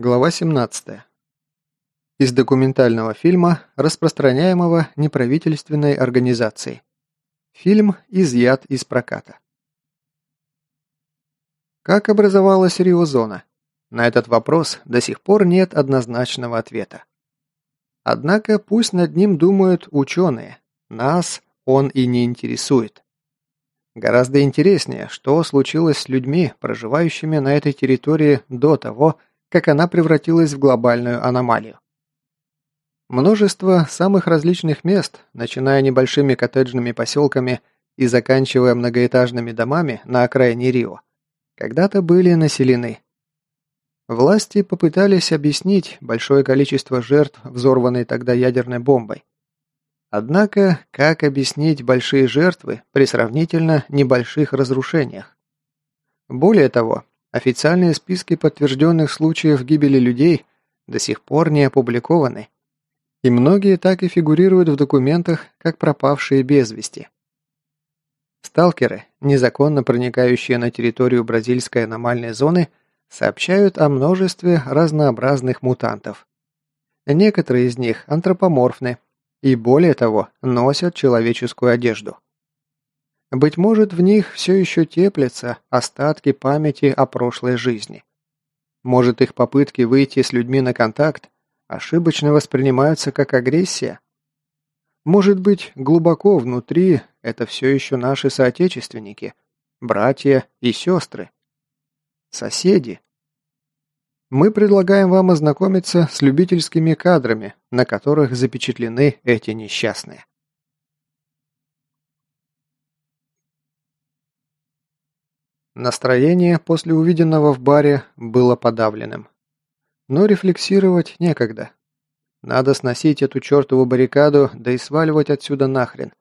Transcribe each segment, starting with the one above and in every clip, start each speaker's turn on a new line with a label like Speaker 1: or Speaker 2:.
Speaker 1: Глава 17. Из документального фильма, распространяемого неправительственной организацией. Фильм изъят из проката. Как образовалась Риозона? На этот вопрос до сих пор нет однозначного ответа. Однако пусть над ним думают ученые, нас он и не интересует. Гораздо интереснее, что случилось с людьми, проживающими на этой территории до того, как она превратилась в глобальную аномалию. Множество самых различных мест, начиная небольшими коттеджными поселками и заканчивая многоэтажными домами на окраине Рио, когда-то были населены. Власти попытались объяснить большое количество жертв, взорванной тогда ядерной бомбой. Однако, как объяснить большие жертвы при сравнительно небольших разрушениях? Более того, Официальные списки подтвержденных случаев гибели людей до сих пор не опубликованы, и многие так и фигурируют в документах как пропавшие без вести. Сталкеры, незаконно проникающие на территорию бразильской аномальной зоны, сообщают о множестве разнообразных мутантов. Некоторые из них антропоморфны и, более того, носят человеческую одежду. Быть может, в них все еще теплятся остатки памяти о прошлой жизни. Может, их попытки выйти с людьми на контакт ошибочно воспринимаются как агрессия? Может быть, глубоко внутри это все еще наши соотечественники, братья и сестры, соседи? Мы предлагаем вам ознакомиться с любительскими кадрами, на которых запечатлены эти несчастные. Настроение после увиденного в баре было подавленным. Но рефлексировать некогда. Надо сносить эту чертову баррикаду, да и сваливать отсюда нахрен.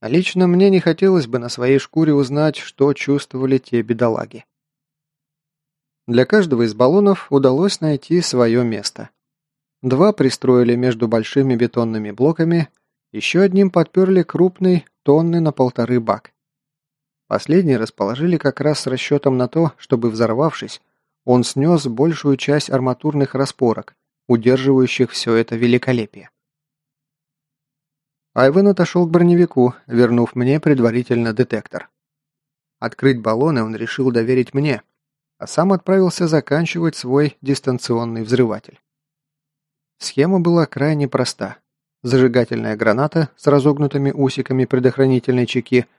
Speaker 1: Лично мне не хотелось бы на своей шкуре узнать, что чувствовали те бедолаги. Для каждого из баллонов удалось найти свое место. Два пристроили между большими бетонными блоками, еще одним подперли крупный, тонны на полторы бак. Последний расположили как раз с расчетом на то, чтобы, взорвавшись, он снес большую часть арматурных распорок, удерживающих все это великолепие. Айвен отошел к броневику, вернув мне предварительно детектор. Открыть баллоны он решил доверить мне, а сам отправился заканчивать свой дистанционный взрыватель. Схема была крайне проста. Зажигательная граната с разогнутыми усиками предохранительной чеки –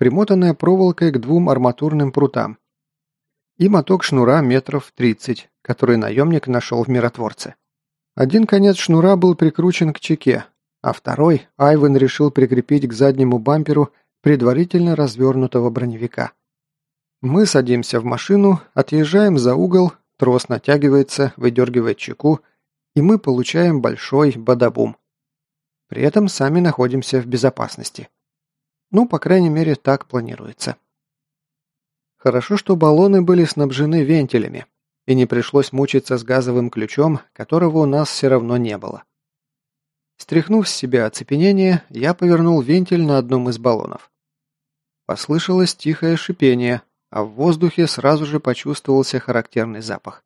Speaker 1: примотанная проволокой к двум арматурным прутам, и моток шнура метров 30, который наемник нашел в миротворце. Один конец шнура был прикручен к чеке, а второй Айвен решил прикрепить к заднему бамперу предварительно развернутого броневика. Мы садимся в машину, отъезжаем за угол, трос натягивается, выдергивает чеку, и мы получаем большой бадабум. При этом сами находимся в безопасности. Ну, по крайней мере, так планируется. Хорошо, что баллоны были снабжены вентилями, и не пришлось мучиться с газовым ключом, которого у нас все равно не было. Стряхнув с себя оцепенение, я повернул вентиль на одном из баллонов. Послышалось тихое шипение, а в воздухе сразу же почувствовался характерный запах.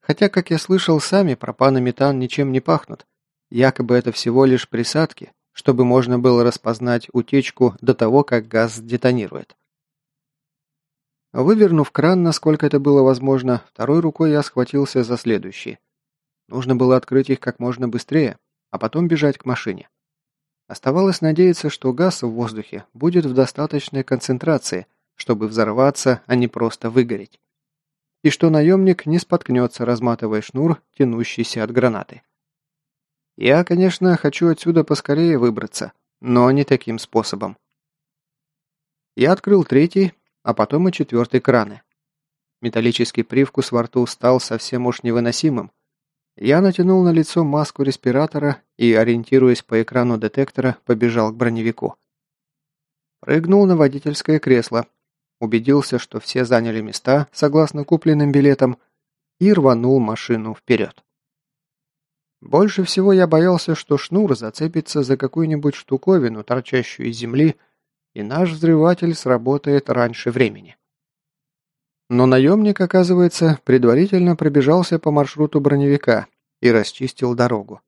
Speaker 1: Хотя, как я слышал, сами пропан и метан ничем не пахнут. Якобы это всего лишь присадки, чтобы можно было распознать утечку до того, как газ детонирует. Вывернув кран, насколько это было возможно, второй рукой я схватился за следующий. Нужно было открыть их как можно быстрее, а потом бежать к машине. Оставалось надеяться, что газ в воздухе будет в достаточной концентрации, чтобы взорваться, а не просто выгореть. И что наемник не споткнется, разматывая шнур, тянущийся от гранаты. Я, конечно, хочу отсюда поскорее выбраться, но не таким способом. Я открыл третий, а потом и четвертый краны. Металлический привкус во рту стал совсем уж невыносимым. Я натянул на лицо маску респиратора и, ориентируясь по экрану детектора, побежал к броневику. Прыгнул на водительское кресло, убедился, что все заняли места, согласно купленным билетам, и рванул машину вперед. Больше всего я боялся, что шнур зацепится за какую-нибудь штуковину, торчащую из земли, и наш взрыватель сработает раньше времени. Но наемник, оказывается, предварительно пробежался по маршруту броневика и расчистил дорогу.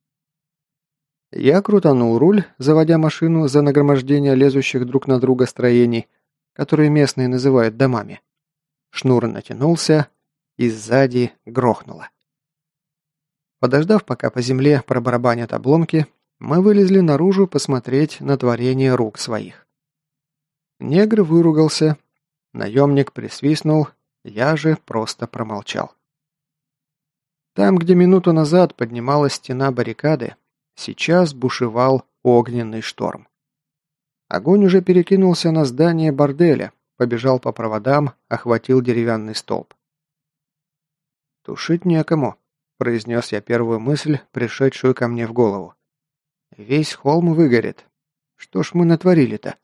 Speaker 1: Я крутанул руль, заводя машину за нагромождение лезущих друг на друга строений, которые местные называют домами. Шнур натянулся, и сзади грохнуло. Подождав, пока по земле пробарабанят обломки, мы вылезли наружу посмотреть на творение рук своих. Негр выругался, наемник присвистнул, я же просто промолчал. Там, где минуту назад поднималась стена баррикады, сейчас бушевал огненный шторм. Огонь уже перекинулся на здание борделя, побежал по проводам, охватил деревянный столб. «Тушить некому», – произнес я первую мысль, пришедшую ко мне в голову. «Весь холм выгорит. Что ж мы натворили-то?»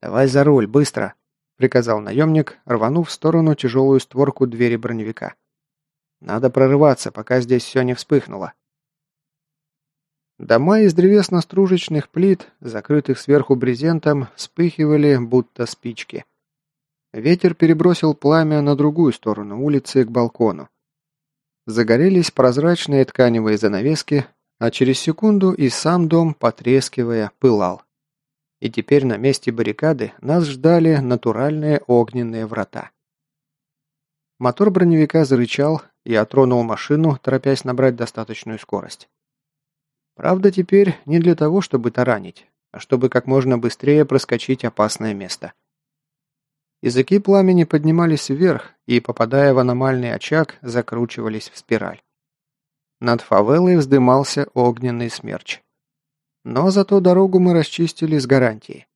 Speaker 1: «Давай за руль, быстро!» – приказал наемник, рванув в сторону тяжелую створку двери броневика. «Надо прорываться, пока здесь все не вспыхнуло». Дома из древесно-стружечных плит, закрытых сверху брезентом, вспыхивали, будто спички. Ветер перебросил пламя на другую сторону улицы, к балкону. Загорелись прозрачные тканевые занавески, а через секунду и сам дом, потрескивая, пылал. И теперь на месте баррикады нас ждали натуральные огненные врата. Мотор броневика зарычал, и отронул машину, торопясь набрать достаточную скорость. Правда, теперь не для того, чтобы таранить, а чтобы как можно быстрее проскочить опасное место. Языки пламени поднимались вверх и, попадая в аномальный очаг, закручивались в спираль. Над фавелой вздымался огненный смерч. Но зато дорогу мы расчистили с гарантией.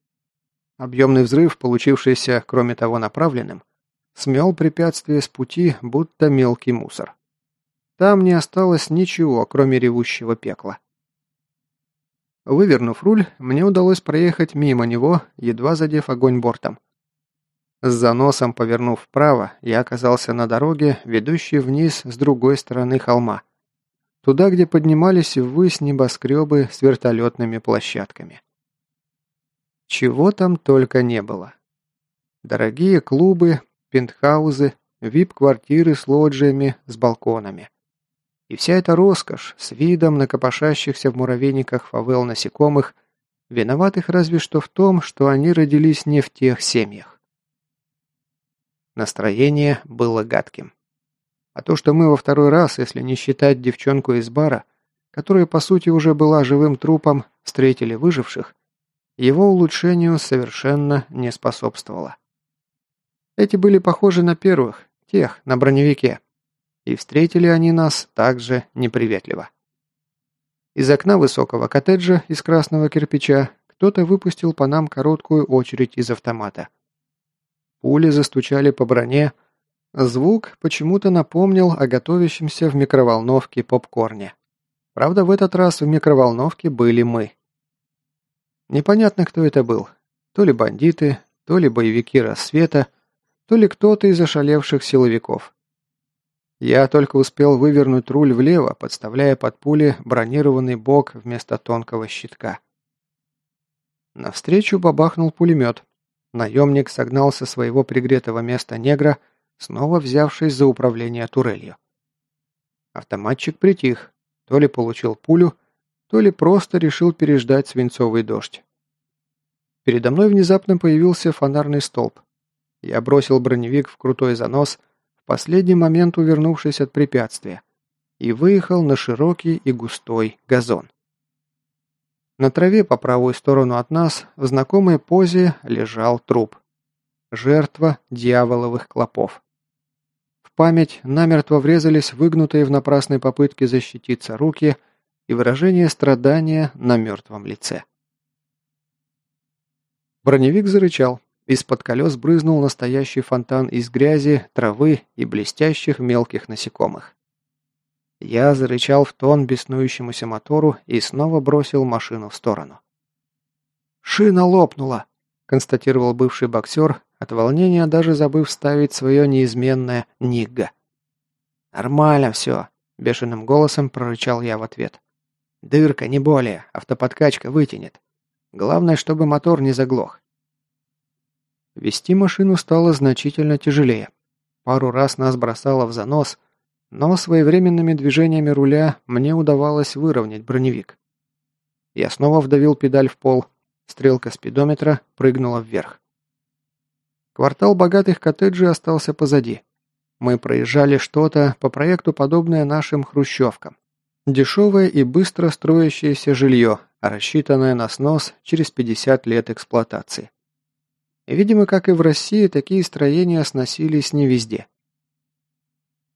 Speaker 1: Объемный взрыв, получившийся, кроме того, направленным, смел препятствие с пути, будто мелкий мусор. Там не осталось ничего, кроме ревущего пекла. Вывернув руль, мне удалось проехать мимо него, едва задев огонь бортом. С заносом повернув вправо, я оказался на дороге, ведущей вниз с другой стороны холма. Туда, где поднимались ввысь небоскребы с вертолетными площадками. Чего там только не было. Дорогие клубы, пентхаузы, вип-квартиры с лоджиями, с балконами. И вся эта роскошь с видом на копошащихся в муравейниках фавел насекомых, виноватых разве что в том, что они родились не в тех семьях. Настроение было гадким. А то, что мы во второй раз, если не считать девчонку из бара, которая по сути уже была живым трупом, встретили выживших, его улучшению совершенно не способствовало. Эти были похожи на первых, тех, на броневике и встретили они нас также неприветливо. Из окна высокого коттеджа из красного кирпича кто-то выпустил по нам короткую очередь из автомата. Пули застучали по броне, звук почему-то напомнил о готовящемся в микроволновке попкорне. Правда, в этот раз в микроволновке были мы. Непонятно, кто это был. То ли бандиты, то ли боевики рассвета, то ли кто-то из ошалевших силовиков. Я только успел вывернуть руль влево, подставляя под пули бронированный бок вместо тонкого щитка. Навстречу бабахнул пулемет. Наемник согнал со своего пригретого места негра, снова взявшись за управление турелью. Автоматчик притих, то ли получил пулю, то ли просто решил переждать свинцовый дождь. Передо мной внезапно появился фонарный столб. Я бросил броневик в крутой занос, последний момент увернувшись от препятствия, и выехал на широкий и густой газон. На траве по правую сторону от нас в знакомой позе лежал труп. Жертва дьяволовых клопов. В память намертво врезались выгнутые в напрасной попытке защититься руки и выражение страдания на мертвом лице. Броневик зарычал. Из-под колес брызнул настоящий фонтан из грязи, травы и блестящих мелких насекомых. Я зарычал в тон беснующемуся мотору и снова бросил машину в сторону. «Шина лопнула!» – констатировал бывший боксер, от волнения даже забыв ставить свое неизменное «Нигга». «Нормально все», – бешеным голосом прорычал я в ответ. «Дырка, не более, автоподкачка вытянет. Главное, чтобы мотор не заглох. Вести машину стало значительно тяжелее. пару раз нас бросало в занос, но своевременными движениями руля мне удавалось выровнять броневик. Я снова вдавил педаль в пол, стрелка спидометра прыгнула вверх. Квартал богатых коттеджей остался позади. Мы проезжали что-то по проекту, подобное нашим хрущевкам. Дешевое и быстро строящееся жилье, рассчитанное на снос через 50 лет эксплуатации. Видимо, как и в России, такие строения сносились не везде.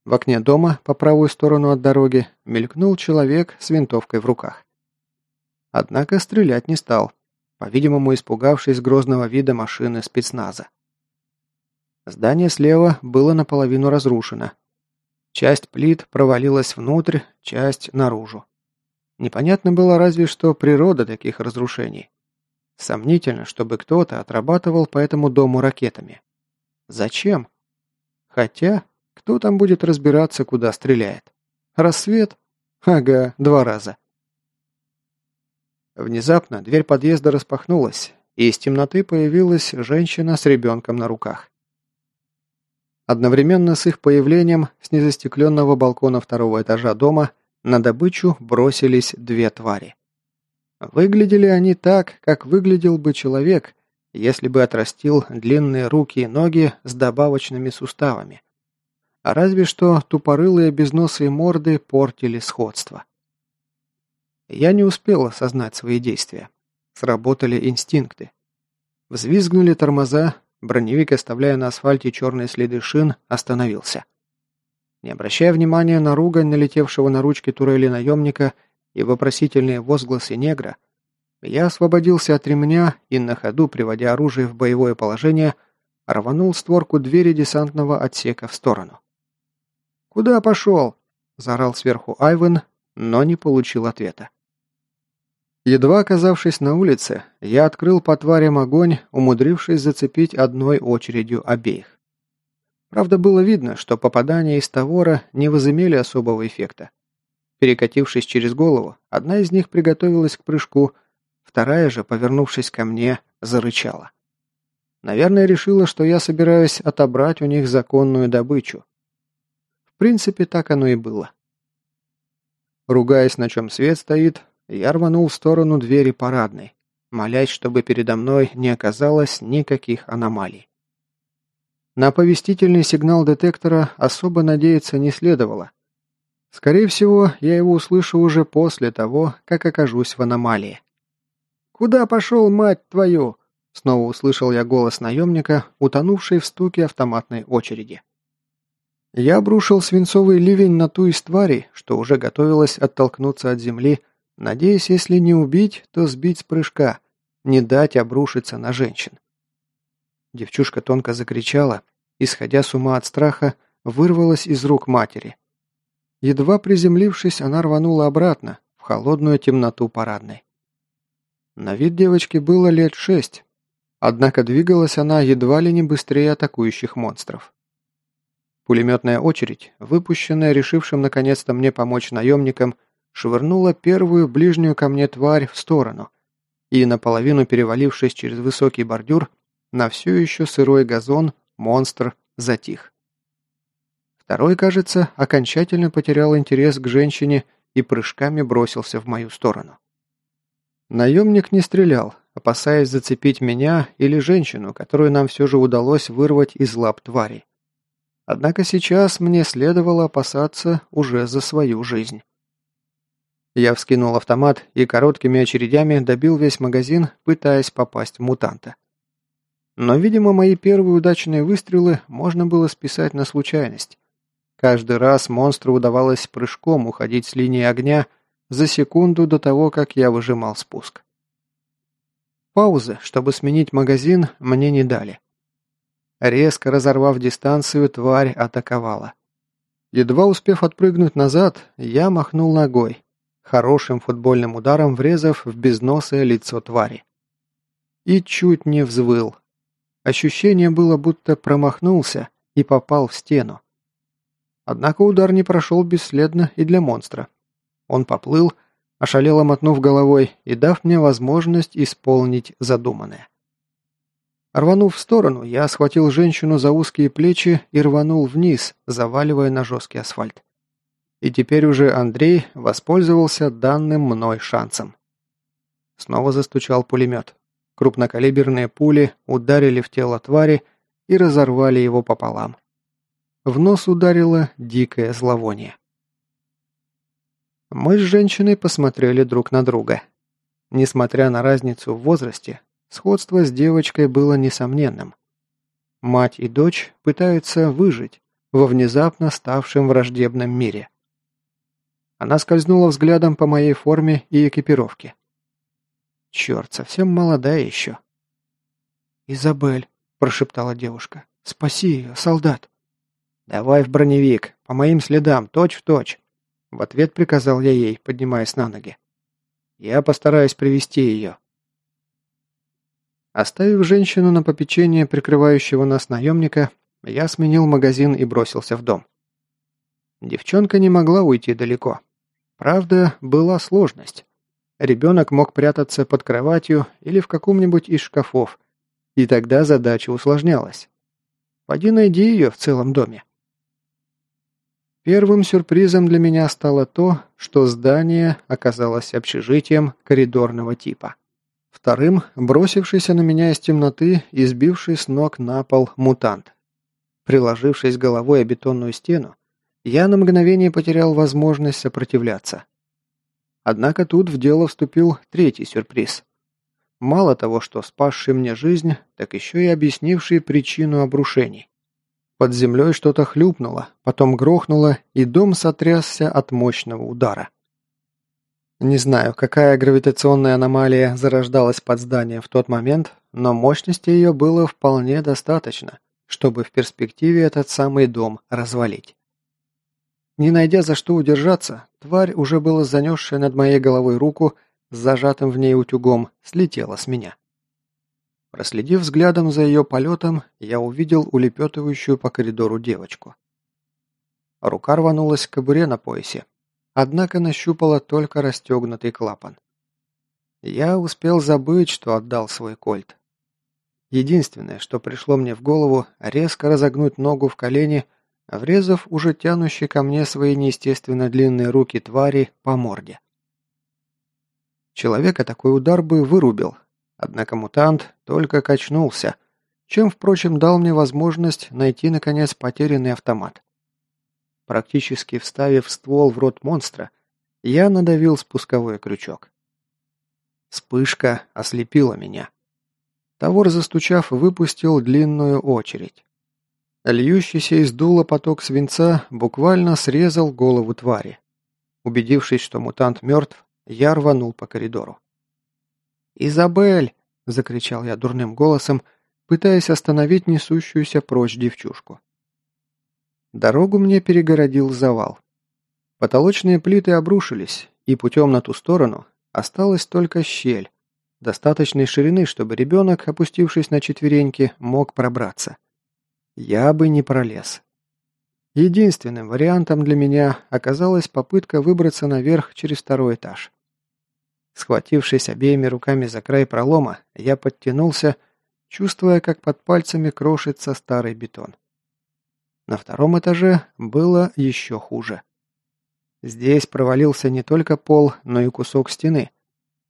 Speaker 1: В окне дома, по правую сторону от дороги, мелькнул человек с винтовкой в руках. Однако стрелять не стал, по-видимому, испугавшись грозного вида машины спецназа. Здание слева было наполовину разрушено. Часть плит провалилась внутрь, часть наружу. Непонятно было разве что природа таких разрушений. Сомнительно, чтобы кто-то отрабатывал по этому дому ракетами. Зачем? Хотя, кто там будет разбираться, куда стреляет? Рассвет? Ага, два раза. Внезапно дверь подъезда распахнулась, и из темноты появилась женщина с ребенком на руках. Одновременно с их появлением с незастекленного балкона второго этажа дома на добычу бросились две твари. Выглядели они так, как выглядел бы человек, если бы отрастил длинные руки и ноги с добавочными суставами. А разве что тупорылые безносые морды портили сходство. Я не успел осознать свои действия. Сработали инстинкты. Взвизгнули тормоза, броневик, оставляя на асфальте черные следы шин, остановился. Не обращая внимания на ругань налетевшего на ручки турели наемника и вопросительные возгласы негра, я освободился от ремня и на ходу, приводя оружие в боевое положение, рванул створку двери десантного отсека в сторону. «Куда пошел?» – заорал сверху Айвен, но не получил ответа. Едва оказавшись на улице, я открыл по тварям огонь, умудрившись зацепить одной очередью обеих. Правда, было видно, что попадания из Тавора не возымели особого эффекта. Перекатившись через голову, одна из них приготовилась к прыжку, вторая же, повернувшись ко мне, зарычала. Наверное, решила, что я собираюсь отобрать у них законную добычу. Принципе, так оно и было. Ругаясь, на чем свет стоит, я рванул в сторону двери парадной, молясь, чтобы передо мной не оказалось никаких аномалий. На оповестительный сигнал детектора особо надеяться не следовало. Скорее всего, я его услышу уже после того, как окажусь в аномалии. «Куда пошел, мать твою?» Снова услышал я голос наемника, утонувший в стуке автоматной очереди. Я обрушил свинцовый ливень на ту из тварей, что уже готовилась оттолкнуться от земли, Надеюсь, если не убить, то сбить с прыжка, не дать обрушиться на женщин. Девчушка тонко закричала, исходя с ума от страха, вырвалась из рук матери. Едва приземлившись, она рванула обратно, в холодную темноту парадной. На вид девочки было лет шесть, однако двигалась она едва ли не быстрее атакующих монстров. Пулеметная очередь, выпущенная решившим наконец-то мне помочь наемникам, швырнула первую ближнюю ко мне тварь в сторону и, наполовину перевалившись через высокий бордюр, на все еще сырой газон монстр затих. Второй, кажется, окончательно потерял интерес к женщине и прыжками бросился в мою сторону. Наемник не стрелял, опасаясь зацепить меня или женщину, которую нам все же удалось вырвать из лап твари. Однако сейчас мне следовало опасаться уже за свою жизнь. Я вскинул автомат и короткими очередями добил весь магазин, пытаясь попасть в мутанта. Но, видимо, мои первые удачные выстрелы можно было списать на случайность. Каждый раз монстру удавалось прыжком уходить с линии огня за секунду до того, как я выжимал спуск. Паузы, чтобы сменить магазин, мне не дали. Резко разорвав дистанцию, тварь атаковала. Едва успев отпрыгнуть назад, я махнул ногой, хорошим футбольным ударом врезав в безносое лицо твари. И чуть не взвыл. Ощущение было, будто промахнулся и попал в стену. Однако удар не прошел бесследно и для монстра. Он поплыл, ошалело мотнув головой и дав мне возможность исполнить задуманное. Рванув в сторону, я схватил женщину за узкие плечи и рванул вниз, заваливая на жесткий асфальт. И теперь уже Андрей воспользовался данным мной шансом. Снова застучал пулемет. Крупнокалиберные пули ударили в тело твари и разорвали его пополам. В нос ударило дикое зловоние. Мы с женщиной посмотрели друг на друга. Несмотря на разницу в возрасте, сходство с девочкой было несомненным. Мать и дочь пытаются выжить во внезапно ставшем враждебном мире. Она скользнула взглядом по моей форме и экипировке. Черт, совсем молодая еще. «Изабель», – прошептала девушка, – «спаси ее, солдат». «Давай в броневик, по моим следам, точь в точь», – в ответ приказал я ей, поднимаясь на ноги. «Я постараюсь привести ее». Оставив женщину на попечение прикрывающего нас наемника, я сменил магазин и бросился в дом. Девчонка не могла уйти далеко. Правда, была сложность. Ребенок мог прятаться под кроватью или в каком-нибудь из шкафов, и тогда задача усложнялась. Поди найди ее в целом доме. Первым сюрпризом для меня стало то, что здание оказалось общежитием коридорного типа. Вторым – бросившийся на меня из темноты и сбивший с ног на пол мутант. Приложившись головой о бетонную стену, я на мгновение потерял возможность сопротивляться. Однако тут в дело вступил третий сюрприз. Мало того, что спасший мне жизнь, так еще и объяснивший причину обрушений. Под землей что-то хлюпнуло, потом грохнуло, и дом сотрясся от мощного удара. Не знаю, какая гравитационная аномалия зарождалась под зданием в тот момент, но мощности ее было вполне достаточно, чтобы в перспективе этот самый дом развалить. Не найдя за что удержаться, тварь, уже было занесшая над моей головой руку с зажатым в ней утюгом, слетела с меня. Проследив взглядом за ее полетом, я увидел улепетывающую по коридору девочку. Рука рванулась к кобуре на поясе, однако нащупала только расстегнутый клапан. Я успел забыть, что отдал свой кольт. Единственное, что пришло мне в голову, резко разогнуть ногу в колени, врезав уже тянущий ко мне свои неестественно длинные руки твари по морде. Человека такой удар бы вырубил, однако мутант только качнулся, чем, впрочем, дал мне возможность найти, наконец, потерянный автомат. Практически вставив ствол в рот монстра, я надавил спусковой крючок. Вспышка ослепила меня. Товар, застучав, выпустил длинную очередь. Льющийся из дула поток свинца буквально срезал голову твари. Убедившись, что мутант мертв, я рванул по коридору. «Изабель!» – закричал я дурным голосом, пытаясь остановить несущуюся прочь девчушку. Дорогу мне перегородил завал. Потолочные плиты обрушились, и путем на ту сторону осталась только щель, достаточной ширины, чтобы ребенок, опустившись на четвереньки, мог пробраться. Я бы не пролез. Единственным вариантом для меня оказалась попытка выбраться наверх через второй этаж. Схватившись обеими руками за край пролома, я подтянулся, чувствуя, как под пальцами крошится старый бетон. На втором этаже было еще хуже. Здесь провалился не только пол, но и кусок стены.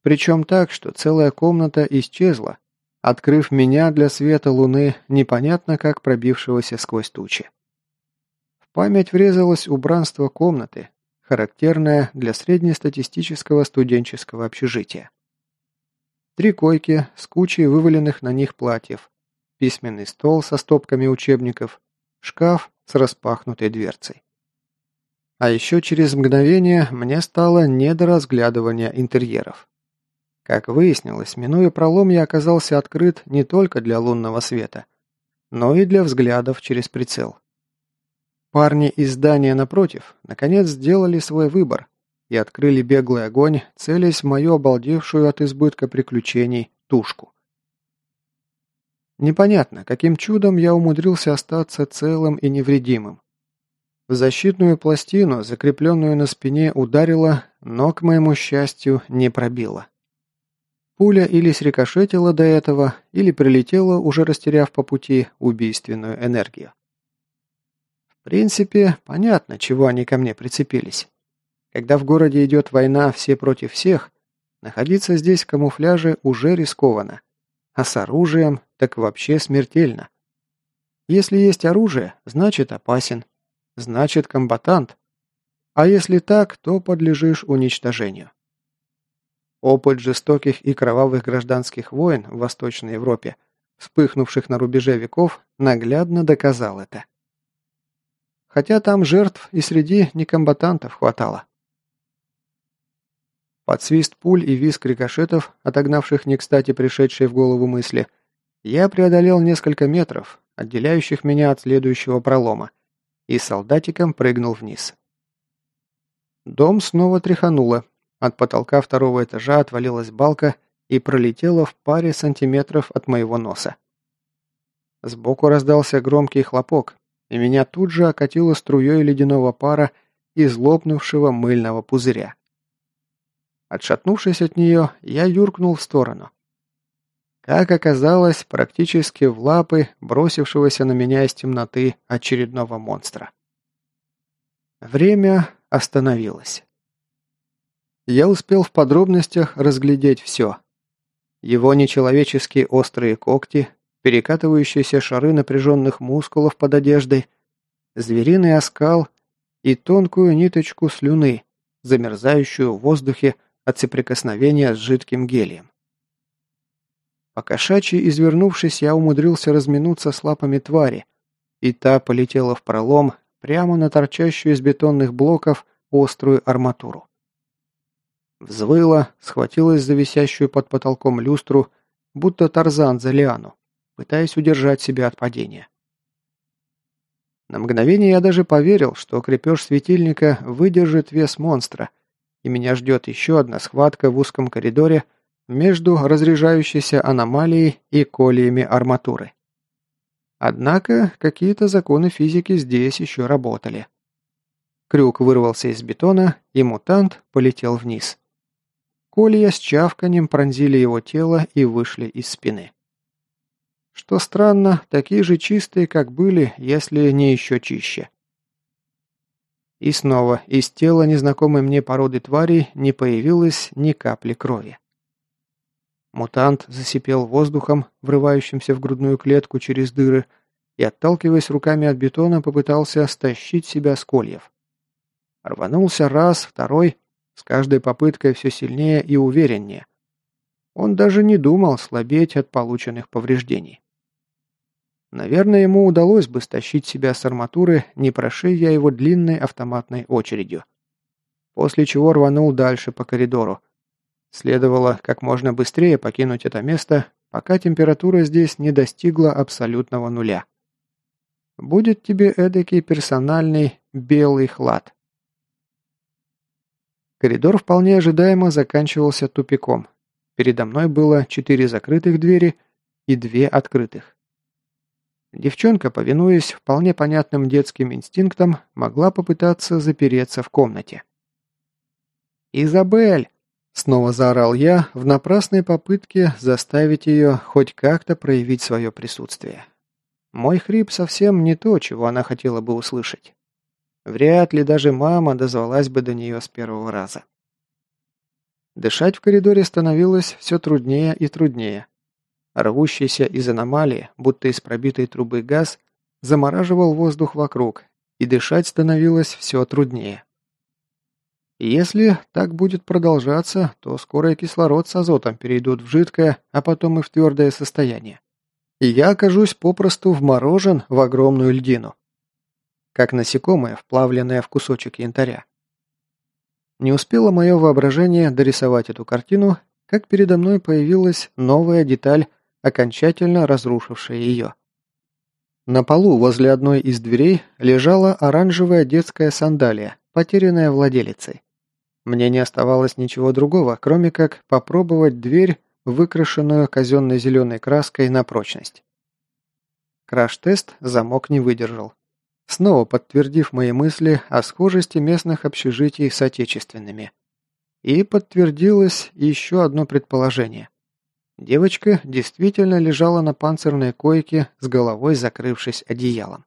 Speaker 1: Причем так, что целая комната исчезла, открыв меня для света луны, непонятно как пробившегося сквозь тучи. В память врезалось убранство комнаты, характерное для среднестатистического студенческого общежития. Три койки с кучей вываленных на них платьев, письменный стол со стопками учебников, шкаф с распахнутой дверцей. А еще через мгновение мне стало не до разглядывания интерьеров. Как выяснилось, минуя пролом, я оказался открыт не только для лунного света, но и для взглядов через прицел. Парни из здания напротив наконец сделали свой выбор и открыли беглый огонь, целясь в мою обалдевшую от избытка приключений тушку. Непонятно, каким чудом я умудрился остаться целым и невредимым. Защитную пластину, закрепленную на спине, ударило, но, к моему счастью, не пробило. Пуля или срикошетила до этого, или прилетела, уже растеряв по пути убийственную энергию. В принципе, понятно, чего они ко мне прицепились. Когда в городе идет война все против всех, находиться здесь в камуфляже уже рискованно. А с оружием так вообще смертельно. Если есть оружие, значит опасен. Значит комбатант. А если так, то подлежишь уничтожению. Опыт жестоких и кровавых гражданских войн в Восточной Европе, вспыхнувших на рубеже веков, наглядно доказал это. Хотя там жертв и среди некомбатантов хватало. Под свист пуль и визг рикошетов, отогнавших не кстати пришедшие в голову мысли, я преодолел несколько метров, отделяющих меня от следующего пролома, и солдатиком прыгнул вниз. Дом снова тряхануло. От потолка второго этажа отвалилась балка и пролетела в паре сантиметров от моего носа. Сбоку раздался громкий хлопок, и меня тут же окатило струей ледяного пара из лопнувшего мыльного пузыря. Отшатнувшись от нее, я юркнул в сторону. Как оказалось, практически в лапы бросившегося на меня из темноты очередного монстра. Время остановилось. Я успел в подробностях разглядеть все. Его нечеловеческие острые когти, перекатывающиеся шары напряженных мускулов под одеждой, звериный оскал и тонкую ниточку слюны, замерзающую в воздухе от соприкосновения с жидким гелием. Покошачьи извернувшись, я умудрился разминуться с лапами твари, и та полетела в пролом прямо на торчащую из бетонных блоков острую арматуру. Взвыла, схватилась за висящую под потолком люстру, будто тарзан за лиану, пытаясь удержать себя от падения. На мгновение я даже поверил, что крепеж светильника выдержит вес монстра – и меня ждет еще одна схватка в узком коридоре между разряжающейся аномалией и колиями арматуры. Однако какие-то законы физики здесь еще работали. Крюк вырвался из бетона, и мутант полетел вниз. Колья с чавканием пронзили его тело и вышли из спины. Что странно, такие же чистые, как были, если не еще чище. И снова из тела незнакомой мне породы твари не появилось ни капли крови. Мутант засипел воздухом, врывающимся в грудную клетку через дыры, и, отталкиваясь руками от бетона, попытался стащить себя с кольев. Рванулся раз, второй, с каждой попыткой все сильнее и увереннее. Он даже не думал слабеть от полученных повреждений. Наверное, ему удалось бы стащить себя с арматуры, не прошив я его длинной автоматной очередью. После чего рванул дальше по коридору. Следовало как можно быстрее покинуть это место, пока температура здесь не достигла абсолютного нуля. Будет тебе эдакий персональный белый хлад. Коридор вполне ожидаемо заканчивался тупиком. Передо мной было четыре закрытых двери и две открытых. Девчонка, повинуясь вполне понятным детским инстинктам, могла попытаться запереться в комнате. «Изабель!» – снова заорал я в напрасной попытке заставить ее хоть как-то проявить свое присутствие. Мой хрип совсем не то, чего она хотела бы услышать. Вряд ли даже мама дозвалась бы до нее с первого раза. Дышать в коридоре становилось все труднее и труднее. Рвущийся из аномалии, будто из пробитой трубы газ, замораживал воздух вокруг, и дышать становилось все труднее. Если так будет продолжаться, то скоро и кислород с азотом перейдут в жидкое, а потом и в твердое состояние. И я окажусь попросту вморожен в огромную льдину. Как насекомое, вплавленное в кусочек янтаря. Не успело мое воображение дорисовать эту картину, как передо мной появилась новая деталь окончательно разрушившая ее. На полу возле одной из дверей лежала оранжевая детская сандалия, потерянная владелицей. Мне не оставалось ничего другого, кроме как попробовать дверь, выкрашенную казенной зеленой краской на прочность. Краш-тест замок не выдержал, снова подтвердив мои мысли о схожести местных общежитий с отечественными. И подтвердилось еще одно предположение – Девочка действительно лежала на панцирной койке с головой закрывшись одеялом.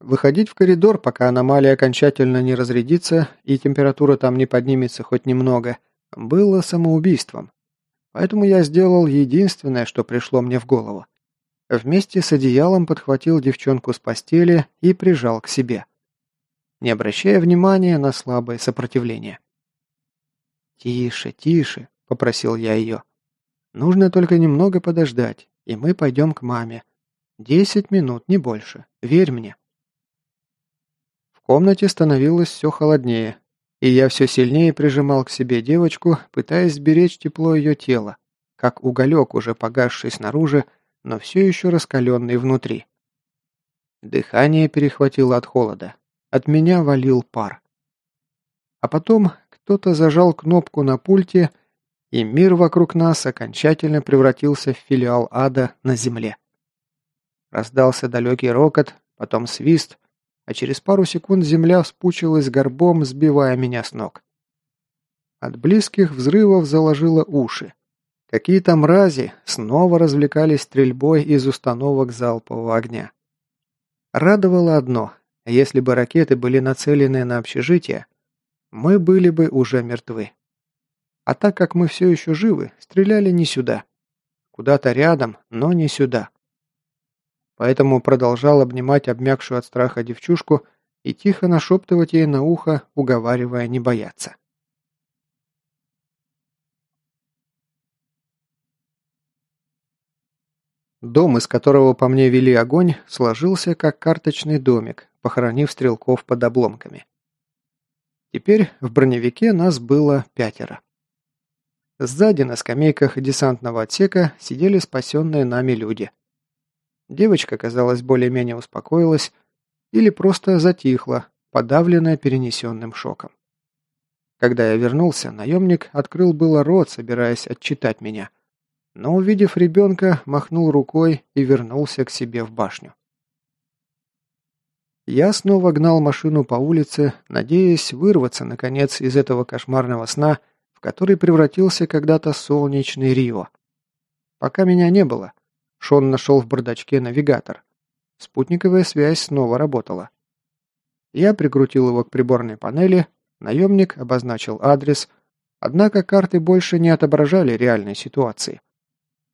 Speaker 1: Выходить в коридор, пока аномалия окончательно не разрядится и температура там не поднимется хоть немного, было самоубийством. Поэтому я сделал единственное, что пришло мне в голову. Вместе с одеялом подхватил девчонку с постели и прижал к себе, не обращая внимания на слабое сопротивление. «Тише, тише», — попросил я ее. «Нужно только немного подождать, и мы пойдем к маме. Десять минут, не больше. Верь мне». В комнате становилось все холоднее, и я все сильнее прижимал к себе девочку, пытаясь сберечь тепло ее тела, как уголек, уже погасший снаружи, но все еще раскаленный внутри. Дыхание перехватило от холода. От меня валил пар. А потом кто-то зажал кнопку на пульте, и мир вокруг нас окончательно превратился в филиал ада на земле. Раздался далекий рокот, потом свист, а через пару секунд земля вспучилась горбом, сбивая меня с ног. От близких взрывов заложило уши. Какие-то мрази снова развлекались стрельбой из установок залпового огня. Радовало одно, если бы ракеты были нацелены на общежитие, мы были бы уже мертвы. А так как мы все еще живы, стреляли не сюда. Куда-то рядом, но не сюда. Поэтому продолжал обнимать обмякшую от страха девчушку и тихо нашептывать ей на ухо, уговаривая не бояться. Дом, из которого по мне вели огонь, сложился как карточный домик, похоронив стрелков под обломками. Теперь в броневике нас было пятеро. Сзади на скамейках десантного отсека сидели спасенные нами люди – Девочка, казалось, более-менее успокоилась или просто затихла, подавленная перенесенным шоком. Когда я вернулся, наемник открыл было рот, собираясь отчитать меня, но, увидев ребенка, махнул рукой и вернулся к себе в башню. Я снова гнал машину по улице, надеясь вырваться, наконец, из этого кошмарного сна, который превратился когда-то солнечный Рио. Пока меня не было, Шон нашел в бардачке навигатор. Спутниковая связь снова работала. Я прикрутил его к приборной панели, наемник обозначил адрес, однако карты больше не отображали реальной ситуации.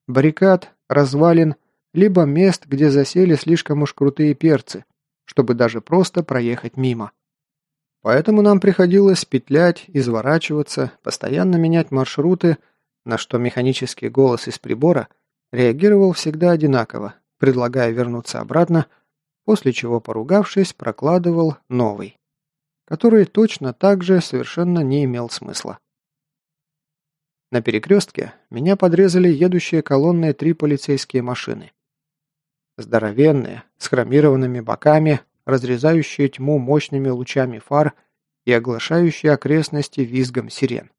Speaker 1: Баррикад, развалин, либо мест, где засели слишком уж крутые перцы, чтобы даже просто проехать мимо. Поэтому нам приходилось петлять, изворачиваться, постоянно менять маршруты, на что механический голос из прибора – реагировал всегда одинаково, предлагая вернуться обратно, после чего, поругавшись, прокладывал новый, который точно так же совершенно не имел смысла. На перекрестке меня подрезали едущие колонны три полицейские машины. Здоровенные, с хромированными боками, разрезающие тьму мощными лучами фар и оглашающие окрестности визгом сирен.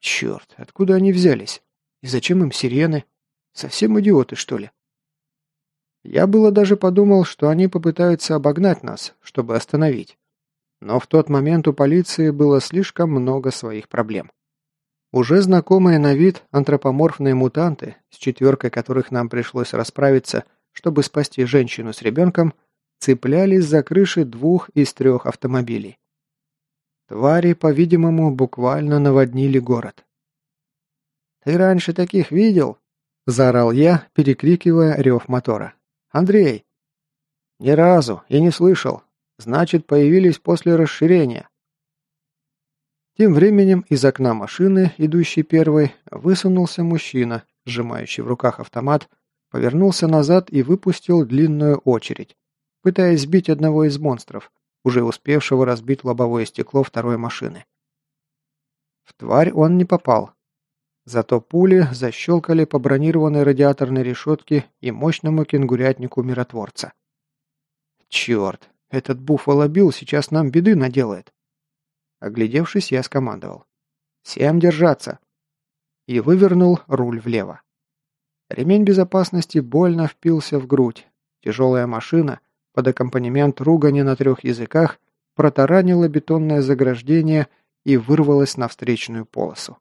Speaker 1: Черт, откуда они взялись? И зачем им сирены? Совсем идиоты, что ли? Я было даже подумал, что они попытаются обогнать нас, чтобы остановить. Но в тот момент у полиции было слишком много своих проблем. Уже знакомые на вид антропоморфные мутанты, с четверкой которых нам пришлось расправиться, чтобы спасти женщину с ребенком, цеплялись за крыши двух из трех автомобилей. Твари, по-видимому, буквально наводнили город. «Ты раньше таких видел?» Заорал я, перекрикивая рев мотора. «Андрей!» «Ни разу и не слышал. Значит, появились после расширения». Тем временем из окна машины, идущей первой, высунулся мужчина, сжимающий в руках автомат, повернулся назад и выпустил длинную очередь, пытаясь сбить одного из монстров, уже успевшего разбить лобовое стекло второй машины. В тварь он не попал, Зато пули защелкали по бронированной радиаторной решетке и мощному кенгурятнику миротворца. «Черт, этот Буффало Билл сейчас нам беды наделает!» Оглядевшись, я скомандовал. «Всем держаться!» И вывернул руль влево. Ремень безопасности больно впился в грудь. Тяжелая машина, под аккомпанемент ругани на трех языках, протаранила бетонное заграждение и вырвалась на встречную полосу.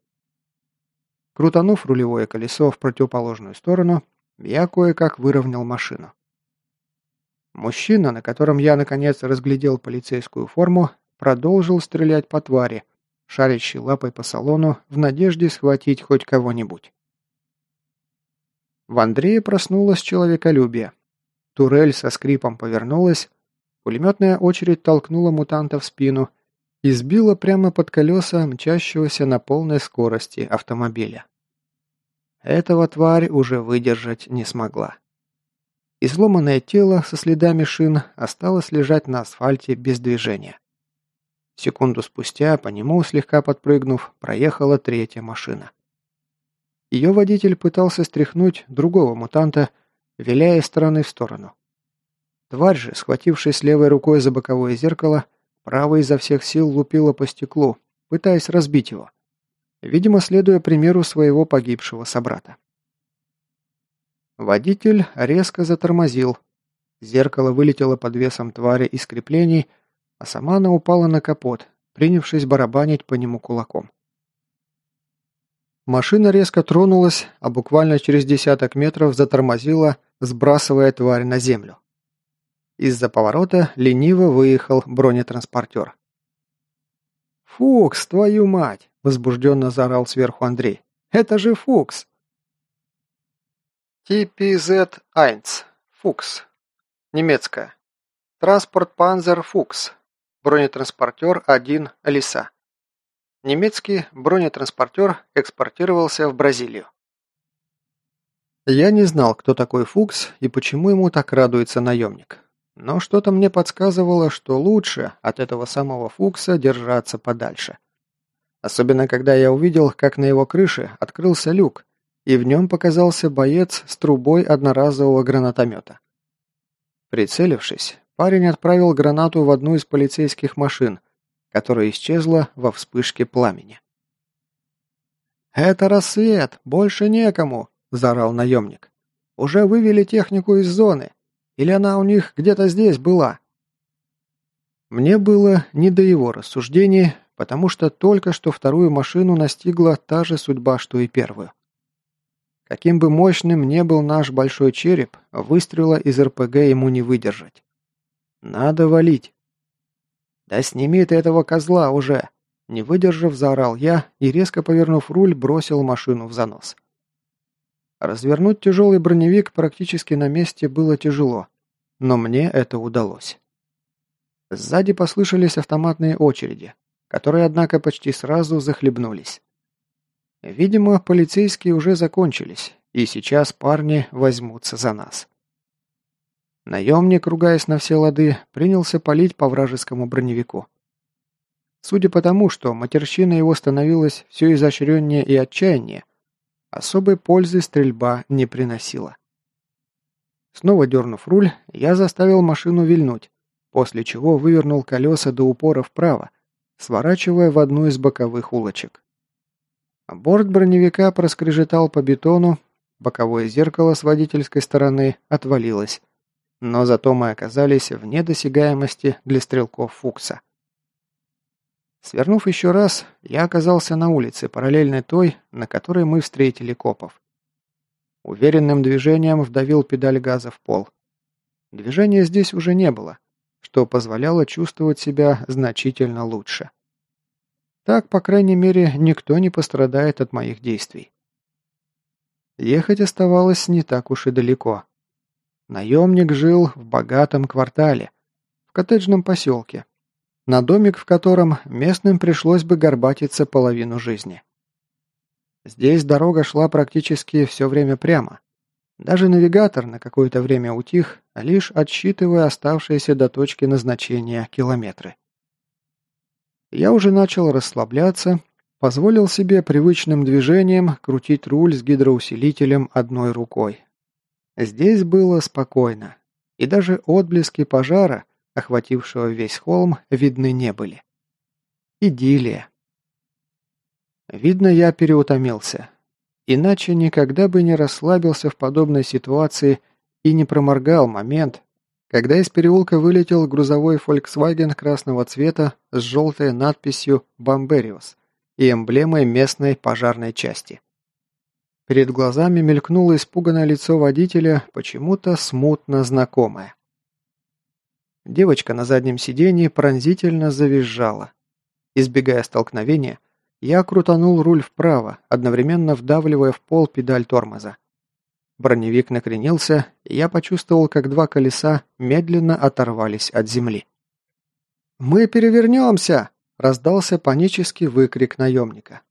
Speaker 1: Крутанув рулевое колесо в противоположную сторону, я кое-как выровнял машину. Мужчина, на котором я наконец разглядел полицейскую форму, продолжил стрелять по твари, шарящей лапой по салону в надежде схватить хоть кого-нибудь. В Андрее проснулось человеколюбие. Турель со скрипом повернулась, пулеметная очередь толкнула мутанта в спину и сбила прямо под колеса мчащегося на полной скорости автомобиля. Этого тварь уже выдержать не смогла. Изломанное тело со следами шин осталось лежать на асфальте без движения. Секунду спустя, по нему, слегка подпрыгнув, проехала третья машина. Ее водитель пытался стряхнуть другого мутанта, виляя из стороны в сторону. Тварь же, схватившись левой рукой за боковое зеркало, правой изо всех сил лупила по стеклу, пытаясь разбить его. Видимо, следуя примеру своего погибшего собрата. Водитель резко затормозил. Зеркало вылетело под весом твари из креплений, а сама она упала на капот, принявшись барабанить по нему кулаком. Машина резко тронулась, а буквально через десяток метров затормозила, сбрасывая тварь на землю. Из-за поворота лениво выехал бронетранспортер. «Фукс, твою мать!» – возбужденно заорал сверху Андрей. «Это же Фукс!» TPZ-1. Фукс. Немецкая. Транспорт Панзер Фукс. Бронетранспортер 1 Лиса. Немецкий бронетранспортер экспортировался в Бразилию. Я не знал, кто такой Фукс и почему ему так радуется наемник. Но что-то мне подсказывало, что лучше от этого самого Фукса держаться подальше. Особенно, когда я увидел, как на его крыше открылся люк, и в нем показался боец с трубой одноразового гранатомета. Прицелившись, парень отправил гранату в одну из полицейских машин, которая исчезла во вспышке пламени. «Это рассвет! Больше некому!» – заорал наемник. «Уже вывели технику из зоны. Или она у них где-то здесь была?» Мне было не до его рассуждений, потому что только что вторую машину настигла та же судьба, что и первую. Каким бы мощным ни был наш большой череп, выстрела из РПГ ему не выдержать. Надо валить. «Да сними ты этого козла уже!» Не выдержав, заорал я и, резко повернув руль, бросил машину в занос. Развернуть тяжелый броневик практически на месте было тяжело, но мне это удалось. Сзади послышались автоматные очереди, которые, однако, почти сразу захлебнулись. Видимо, полицейские уже закончились, и сейчас парни возьмутся за нас. Наемник, ругаясь на все лады, принялся палить по вражескому броневику. Судя по тому, что матерщина его становилась все изощреннее и отчаяннее, особой пользы стрельба не приносила. Снова дернув руль, я заставил машину вильнуть, после чего вывернул колеса до упора вправо, сворачивая в одну из боковых улочек. Борт броневика проскрежетал по бетону, боковое зеркало с водительской стороны отвалилось. Но зато мы оказались вне досягаемости для стрелков Фукса. Свернув еще раз, я оказался на улице, параллельной той, на которой мы встретили копов. Уверенным движением вдавил педаль газа в пол. Движения здесь уже не было, что позволяло чувствовать себя значительно лучше. Так, по крайней мере, никто не пострадает от моих действий. Ехать оставалось не так уж и далеко. Наемник жил в богатом квартале, в коттеджном поселке, на домик в котором местным пришлось бы горбатиться половину жизни. Здесь дорога шла практически все время прямо. Даже навигатор на какое-то время утих, лишь отсчитывая оставшиеся до точки назначения километры. Я уже начал расслабляться, позволил себе привычным движением крутить руль с гидроусилителем одной рукой. Здесь было спокойно, и даже отблески пожара, охватившего весь холм, видны не были. Идиллия. Видно, я переутомился. Иначе никогда бы не расслабился в подобной ситуации и не проморгал момент, когда из переулка вылетел грузовой Volkswagen красного цвета с желтой надписью «Бомбериус» и эмблемой местной пожарной части. Перед глазами мелькнуло испуганное лицо водителя, почему-то смутно знакомое. Девочка на заднем сиденье пронзительно завизжала. Избегая столкновения, я крутанул руль вправо, одновременно вдавливая в пол педаль тормоза. Броневик накренился, и я почувствовал, как два колеса медленно оторвались от земли. «Мы перевернемся!» – раздался панический выкрик наемника.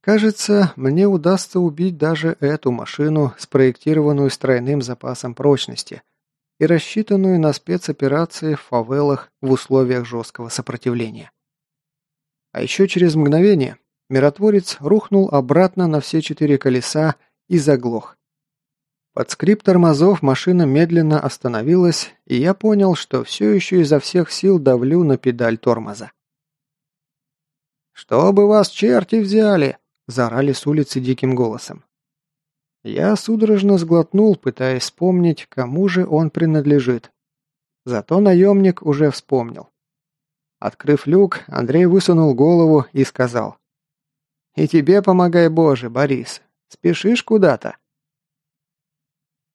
Speaker 1: Кажется, мне удастся убить даже эту машину, спроектированную с тройным запасом прочности и рассчитанную на спецоперации в фавелах в условиях жесткого сопротивления. А еще через мгновение миротворец рухнул обратно на все четыре колеса и заглох. Под скрип тормозов машина медленно остановилась, и я понял, что все еще изо всех сил давлю на педаль тормоза. «Чтобы вас черти взяли!» заорали с улицы диким голосом. Я судорожно сглотнул, пытаясь вспомнить, кому же он принадлежит. Зато наемник уже вспомнил. Открыв люк, Андрей высунул голову и сказал. «И тебе помогай, Боже, Борис. Спешишь куда-то?»